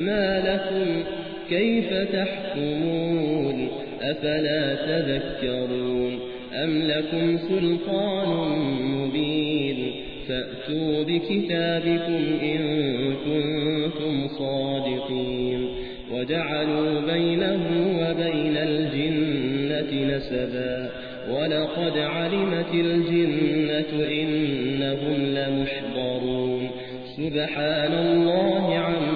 ما لكم كيف تحكمون أفلا تذكرون أم لكم سلطان مبين فأتوا بكتابكم إن كنتم صادقين وجعلوا بينه وبين الجنة نسبا ولقد علمت الجنة إنهم لمحضرون سبحان الله عما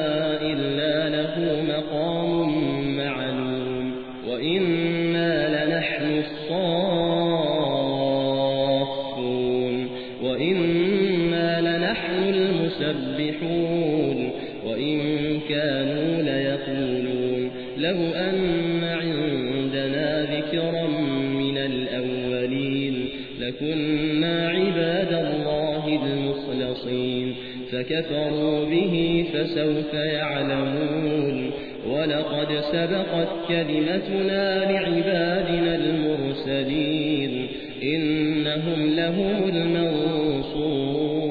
المسبحون وإن كانوا ليقولون لو أن عندنا ذكرا من الأولين لكنا عباد الله المخلصين فكفروا به فسوف يعلمون ولقد سبقت كلمتنا لعبادنا المرسلين إنهم لهم المنصورون